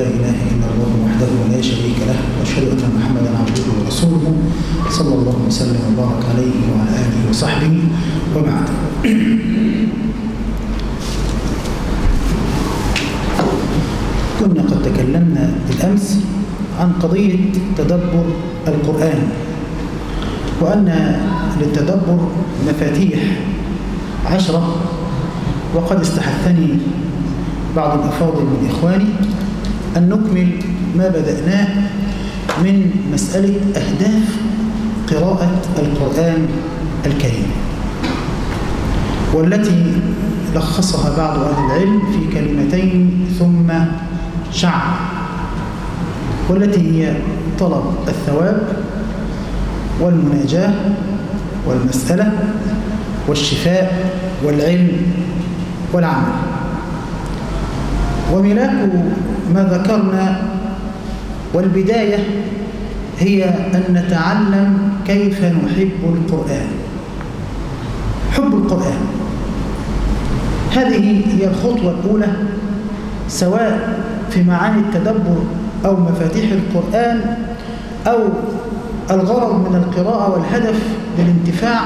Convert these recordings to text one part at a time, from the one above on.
لا إله إلا الله وحده لا شريك له وأشهد أن محمدا عبده ورسوله صلى الله وسلم وبارك عليه وعلى آله وصحبه وبعد. كنا قد تكلمنا بالأمس عن قضية تدبر القرآن وأن للتدبر مفاتيح عشرة وقد استحثني بعض الأفاضل من إخواني أن نكمل ما بدأناه من مسألة أهداف قراءة القرآن الكريم والتي لخصها بعض أهل العلم في كلمتين ثم شعب والتي هي طلب الثواب والمناجاة والمسألة والشفاء والعلم والعمل. وملاك ما ذكرنا والبداية هي أن نتعلم كيف نحب القرآن. حب القرآن. هذه هي الخطوة الأولى سواء في معاني التدبر أو مفاتيح القرآن أو الغرض من القراءة والهدف للانتفاع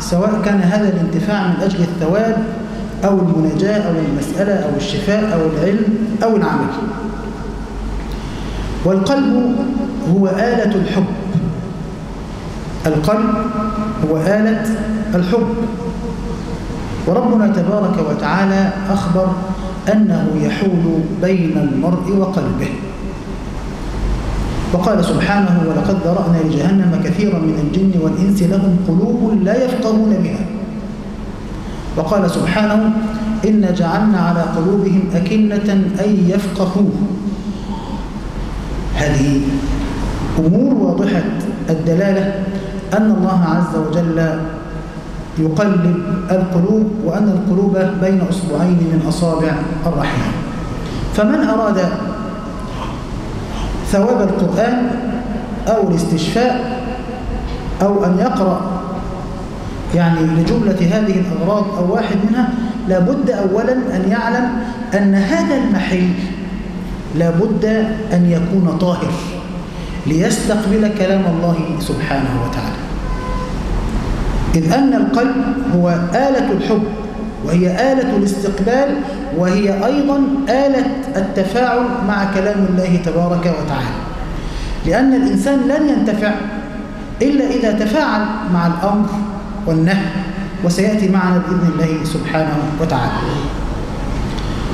سواء كان هذا الانتفاع من أجل الثواب أو المناجاة أو المسألة أو الشفاء أو العلم أو العمل. والقلب هو آلة الحب. القلب هو آلة الحب. وربنا تبارك وتعالى أخبر أنه يحول بين المرء وقلبه. وقال سبحانه ولقد ذرأنا لجهنم كثيرا من الجن والإنس لهم قلوب لا يفقهون بها. وقال سبحانه إن جعلنا على قلوبهم أكنة أن يفقهوه. هذه أمور واضحة الدلالة أن الله عز وجل يقلب القلوب وأن القلوب بين أصبعين من أصابع الرحمن فمن أراد ثواب القرآن أو الاستشفاء أو أن يقرأ يعني لجملة هذه الأغراض أو واحد منها لابد أولا أن يعلم أن هذا المحل لابد أن يكون طاهر ليستقبل كلام الله سبحانه وتعالى. إذ أن القلب هو آلة الحب وهي آلة الاستقبال وهي أيضا آلة التفاعل مع كلام الله تبارك وتعالى. لأن الإنسان لن ينتفع إلا إذا تفاعل مع الأمر والنهي وسيأتي معنا بإذن الله سبحانه وتعالى.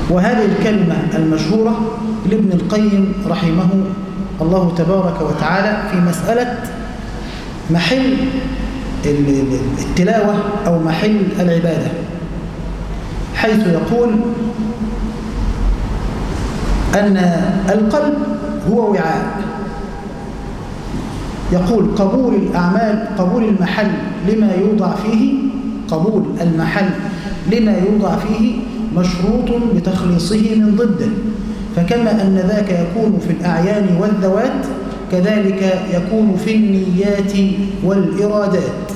وهذه الكلمة المشهورة لابن القيم رحمه الله تبارك وتعالى في مسألة محل التلاوة أو محل العبادة حيث يقول أن القلب هو وعاء. يقول قبول الأعمال قبول المحل لما يوضع فيه قبول المحل لما يوضع فيه مشروط بتخليصه من ضده. فكما أن ذاك يكون في الأعيان والذوات كذلك يكون في النيات والإرادات.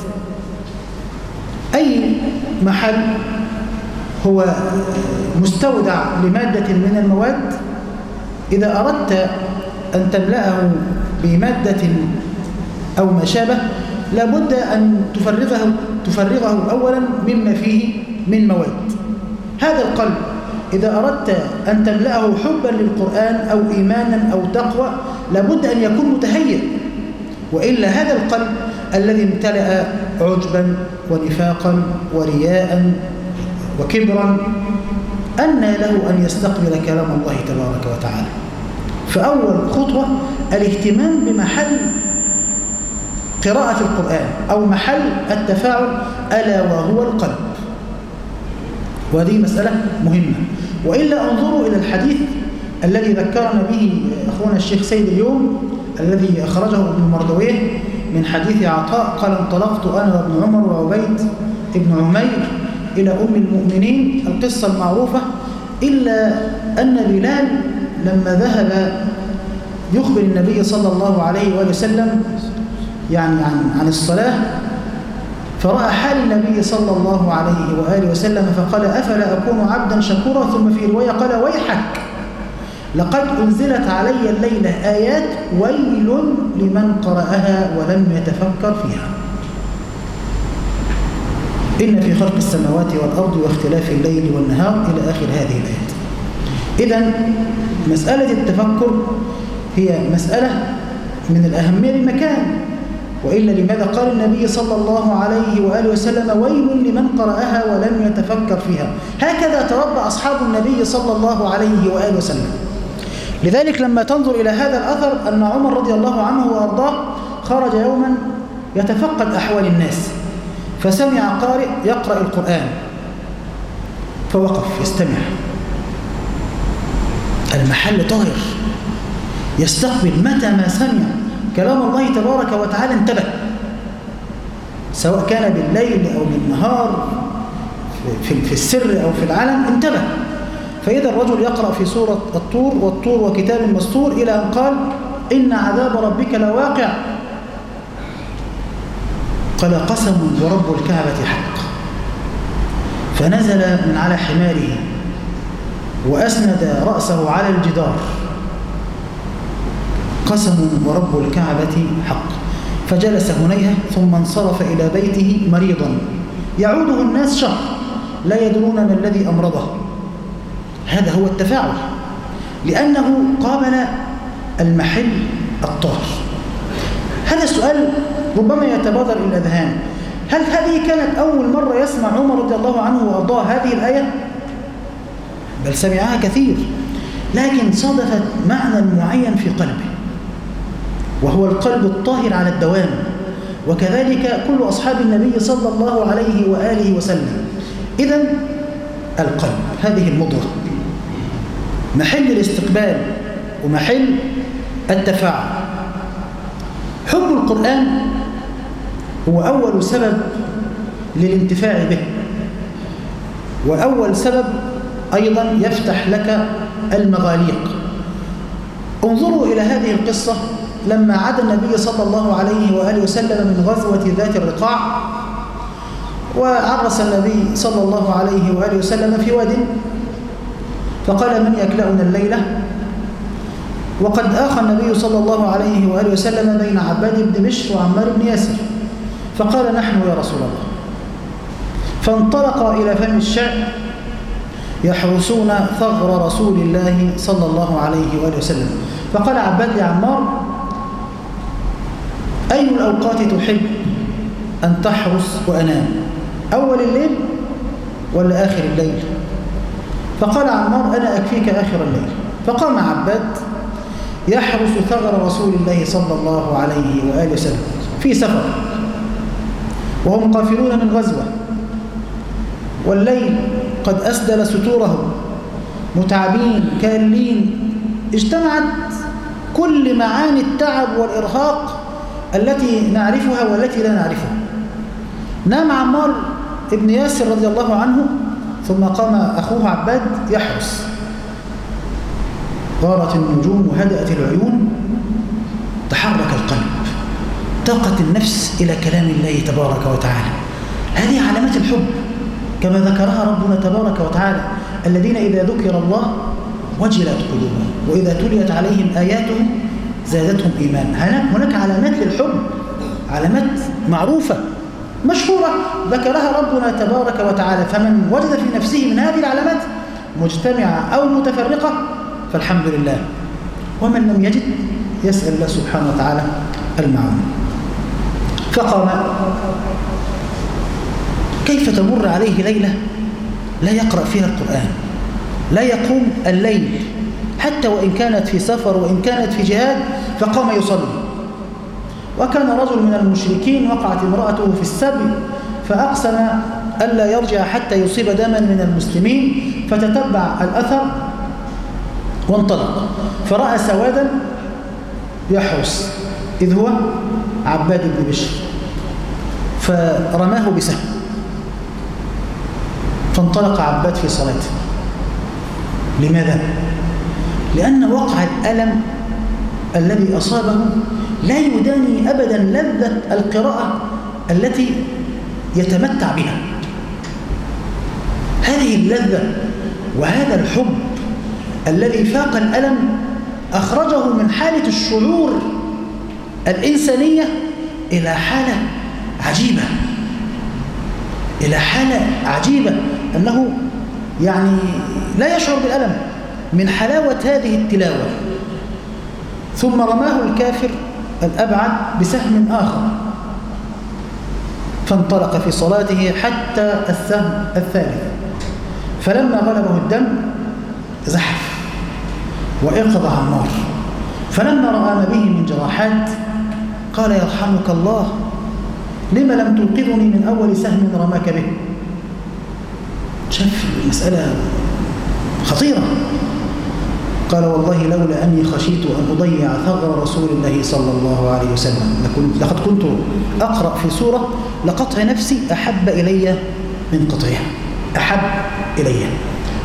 أي محل هو مستودع لمادة من المواد؟ إذا أردت أن تملأه بمادة أو ما شابه لابد أن تفرغه, تفرغه أولا مما فيه من مواد. هذا القلب إذا أردت أن تملأه حبا للقرآن أو إيمانا أو تقوى لابد أن يكون متهيئ. وإلا هذا القلب الذي امتلأ عجبا ونفاقا ورياء وكبرا أنى له أن يستقبل كلام الله تبارك وتعالى. فأول خطوة الاهتمام بمحل قراءة القرآن أو محل التفاعل ألا وهو القلب. وهذه مسألة مهمة. وإلا انظروا إلى الحديث الذي ذكرنا به أخونا الشيخ سيد اليوم الذي أخرجه ابن مردويه من حديث عطاء قال انطلقت أنا وابن عمر وعبيد ابن عمير إلى أم المؤمنين القصة المعروفة إلا أن بلال لما ذهب يخبر النبي صلى الله عليه وآله وسلم يعني عن, عن الصلاة فرأى حال النبي صلى الله عليه وآله وسلم فقال أفلا أكون عبدا شكورا؟ ثم في رواية قال ويحك. لقد أنزلت علي الليلة آيات ويل لمن قرأها ولم يتفكر فيها. إن في خلق السماوات والأرض واختلاف الليل والنهار إلى آخر هذه الآيات. إذا مسألة التفكر هي مسألة من الأهمية للمكان. وإلا لماذا قال النبي صلى الله عليه وآله وسلم ويل لمن قرأها ولم يتفكر فيها؟ هكذا تربى أصحاب النبي صلى الله عليه وآله وسلم. لذلك لما تنظر إلى هذا الأثر أن عمر رضي الله عنه وأرضاه خرج يوما يتفقد أحوال الناس فسمع قارئ يقرأ القرآن فوقف يستمع. المحل طاير يستقبل متى ما سمع. كلام الله تبارك وتعالى انتبه. سواء كان بالليل أو بالنهار في السر أو في العلن انتبه. فإذا الرجل يقرأ في سورة الطور والطور وكتاب مسطور إلى أن قال إن عذاب ربك لواقع. قال قسم ورب الكعبة حق. فنزل من على حماره وأسند رأسه على الجدار. قسم ورب الكعبة حق. فجلس هنيهة ثم انصرف إلى بيته مريضا. يعوده الناس شهر لا يدرون ما الذي أمرضه. هذا هو التفاعل لأنه قابل المحل الطاهر هذا السؤال ربما يتبادر الأذهان. هل هذه كانت أول مرة يسمع عمر رضي الله عنه وأرضاه هذه الآية؟ بل سمعها كثير لكن صادفت معنى معين في قلبه. وهو القلب الطاهر على الدوام. وكذلك كل أصحاب النبي صلى الله عليه وآله وسلم. إذا القلب هذه المضغة محل الاستقبال ومحل التفاعل حب القرآن هو أول سبب للانتفاع به. وأول سبب أيضا يفتح لك المغاليق. انظروا إلى هذه القصة لما عاد النبي صلى الله عليه وآله وسلم من غزوة ذات الرقاع وعرس النبي صلى الله عليه وآله وسلم في واد فقال من يكلأنا الليلة؟ وقد آخى النبي صلى الله عليه وآله وسلم بين عباد بن بشر وعمار بن ياسر فقال نحن يا رسول الله. فانطلق إلى فم الشعب يحرسون ثغر رسول الله صلى الله عليه وآله وسلم. فقال عباد لعمار أي الأوقات تحب أن تحرس وأنام؟ أول الليل ولا آخر الليل؟ فقال عمار أنا أكفيك آخر الليل. فقام عباد يحرس ثغر رسول الله صلى الله عليه وآله وسلم في سفر وهم قافلون من غزوة. والليل قد أسدل ستوره متعبين كالين. اجتمعت كل معاني التعب والإرهاق التي نعرفها والتي لا نعرفها. نام عمار ابن ياسر رضي الله عنه ثم قام أخوه عباد يحرس. غارت النجوم وهدأت العيون تحرك القلب طاقت النفس إلى كلام الله تبارك وتعالى. هذه علامات الحب كما ذكرها ربنا تبارك وتعالى الذين إذا ذكر الله وجلت قلوبهم وإذا تليت عليهم آياته زادتهم إيمانا. هناك علامات للحب علامات معروفة مشهورة. ذكرها ربنا تبارك وتعالى فمن وجد في نفسه من هذه العلامات مجتمعة أو متفرقة فالحمد لله. ومن لم يجد يسأل الله سبحانه وتعالى المعون فقام كيف تمر عليه ليلة لا يقرأ فيها القرآن؟ لا يقوم الليل حتى وإن كانت في سفر وإن كانت في جهاد فقام يصلي. وكان رجل من المشركين وقعت امرأته في السبي فأقسم ألا يرجع حتى يصيب دما من المسلمين فتتبع الأثر وانطلق. فرأى سوادا يحرس إذ هو عباد بن بشر فرماه بسهم. فانطلق عباد في صلاته. لماذا؟ لأن وقع الألم الذي أصابه لا يداني أبدا لذة القراءة التي يتمتع بها. هذه اللذة وهذا الحب الذي فاق الألم أخرجه من حالة الشعور الإنسانية إلى حالة عجيبة إلى حالة عجيبة أنه يعني لا يشعر بالألم. من حلاوة هذه التلاوة. ثم رماه الكافر الأبعد بسهم آخر. فانطلق في صلاته حتى السهم الثالث. فلما غلبه الدم زحف وإرقض عمار فلما رأى ما به من جراحات قال يرحمك الله لما لم توقظني من أول سهم رماك به؟ شاف المسألة خطيرة. قال والله لولا أني خشيت أن أضيع ثغر رسول الله صلى الله عليه وسلم. لقد كنت أقرأ في سورة لقطع نفسي أحب إلي من قطعها. أحب إلي.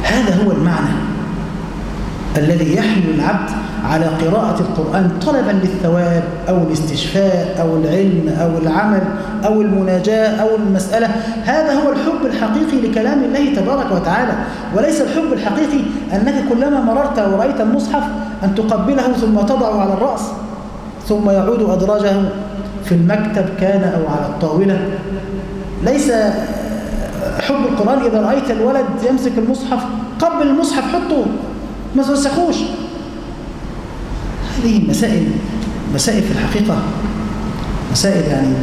هذا هو المعنى الذي يحمل العبد على قراءة القرآن طلبا للثواب أو الاستشفاء أو العلم أو العمل أو المناجاة أو المسألة. هذا هو الحب الحقيقي لكلام الله تبارك وتعالى. وليس الحب الحقيقي أنك كلما مررت ورأيت المصحف أن تقبله ثم تضع على الرأس ثم يعود أدراجه في المكتب كان أو على الطاولة. ليس حب القرآن إذا رأيت الولد يمسك المصحف قبل المصحف حطه ما توسخوش هذه مسائل مسائل في الحقيقة مسائل يعني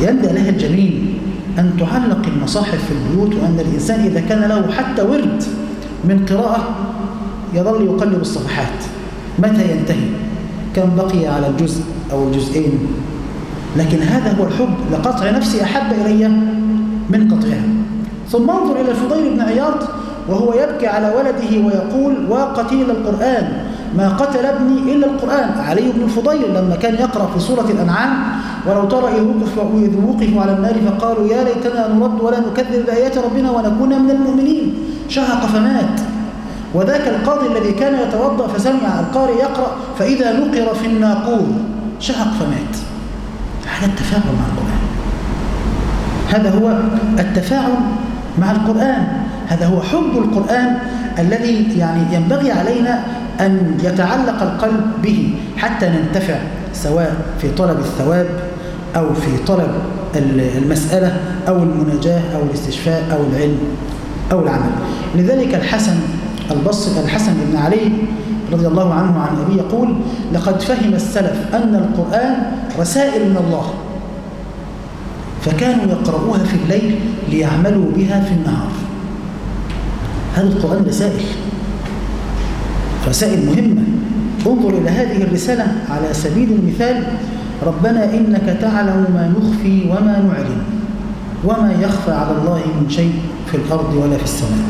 يندى لها الجميل أن تعلق المصاحف في البيوت وأن الإنسان إذا كان له حتى ورد من قراءة يظل يقلب الصفحات. متى ينتهي؟ كم بقي على الجزء أو الجزئين؟ لكن هذا هو الحب لقطع نفسي أحب إلي من قطعها. ثم انظر إلى الفضيل بن عياض وهو يبكي على ولده ويقول وقتيل القرآن. ما قتل ابني إلا القرآن. علي بن الفضيل لما كان يقرأ في سورة الأنعام ولو ترى إذ وقفوا على النار فقالوا يا ليتنا نرد ولا نكذب بآيات ربنا ونكون من المؤمنين. شهق فمات. وذاك القاضي الذي كان يتوضأ فسمع القارئ يقرأ فإذا نقر في الناقور. شهق فمات. هذا التفاعل مع القرآن. هذا هو التفاعل مع القرآن. هذا هو حب القرآن الذي يعني ينبغي علينا أن يتعلق القلب به حتى ننتفع سواء في طلب الثواب أو في طلب المسألة أو المناجاة أو الاستشفاء أو العلم أو العمل. لذلك الحسن البصري الحسن بن علي رضي الله عنه عن أبي يقول لقد فهم السلف أن القرآن رسائل من الله فكانوا يقرؤوها في الليل ليعملوا بها في النهار. هذا القرآن رسائل. رسائل مهمة. انظر إلى هذه الرسالة على سبيل المثال. ربنا إنك تعلم ما نخفي وما نعلن وما يخفى على الله من شيء في الأرض ولا في السماء.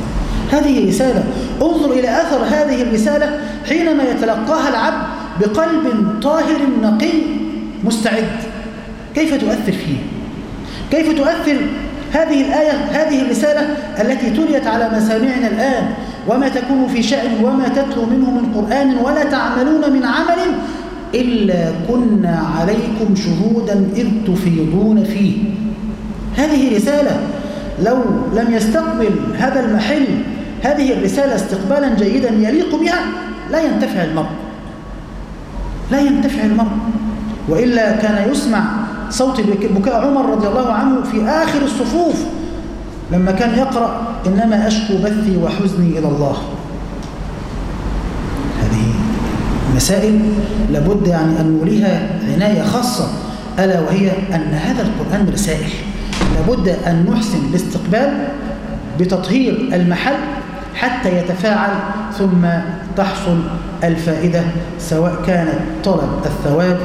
هذه رسالة. انظر إلى أثر هذه الرسالة حينما يتلقاها العبد بقلب طاهر نقي مستعد. كيف تؤثر فيه؟ كيف تؤثر هذه الآية هذه الرسالة التي تليت على مسامعنا الآن؟ وما تكون في شأن وما تتلو منه من قرآن ولا تعملون من عمل إلا كنا عليكم شهودا إذ تفيضون فيه. هذه رسالة لو لم يستقبل هذا المحل هذه الرسالة استقبالا جيدا يليق بها لا ينتفع المرء. لا ينتفع المرء. وإلا كان يسمع صوت بكاء عمر رضي الله عنه في آخر الصفوف لما كان يقرأ إنما أشكو بثي وحزني إلى الله. هذه مسائل لابد يعني أن نوليها عناية خاصة ألا وهي أن هذا القرآن رسائل. لابد أن نحسن الاستقبال بتطهير المحل حتى يتفاعل ثم تحصل الفائدة سواء كانت طلب الثواب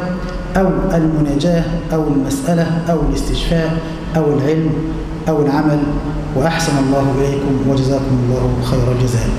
أو المناجاة أو المسألة أو الاستشفاء أو العلم أو العمل وأحسن الله إليكم وجزاكم الله خير الجزاء.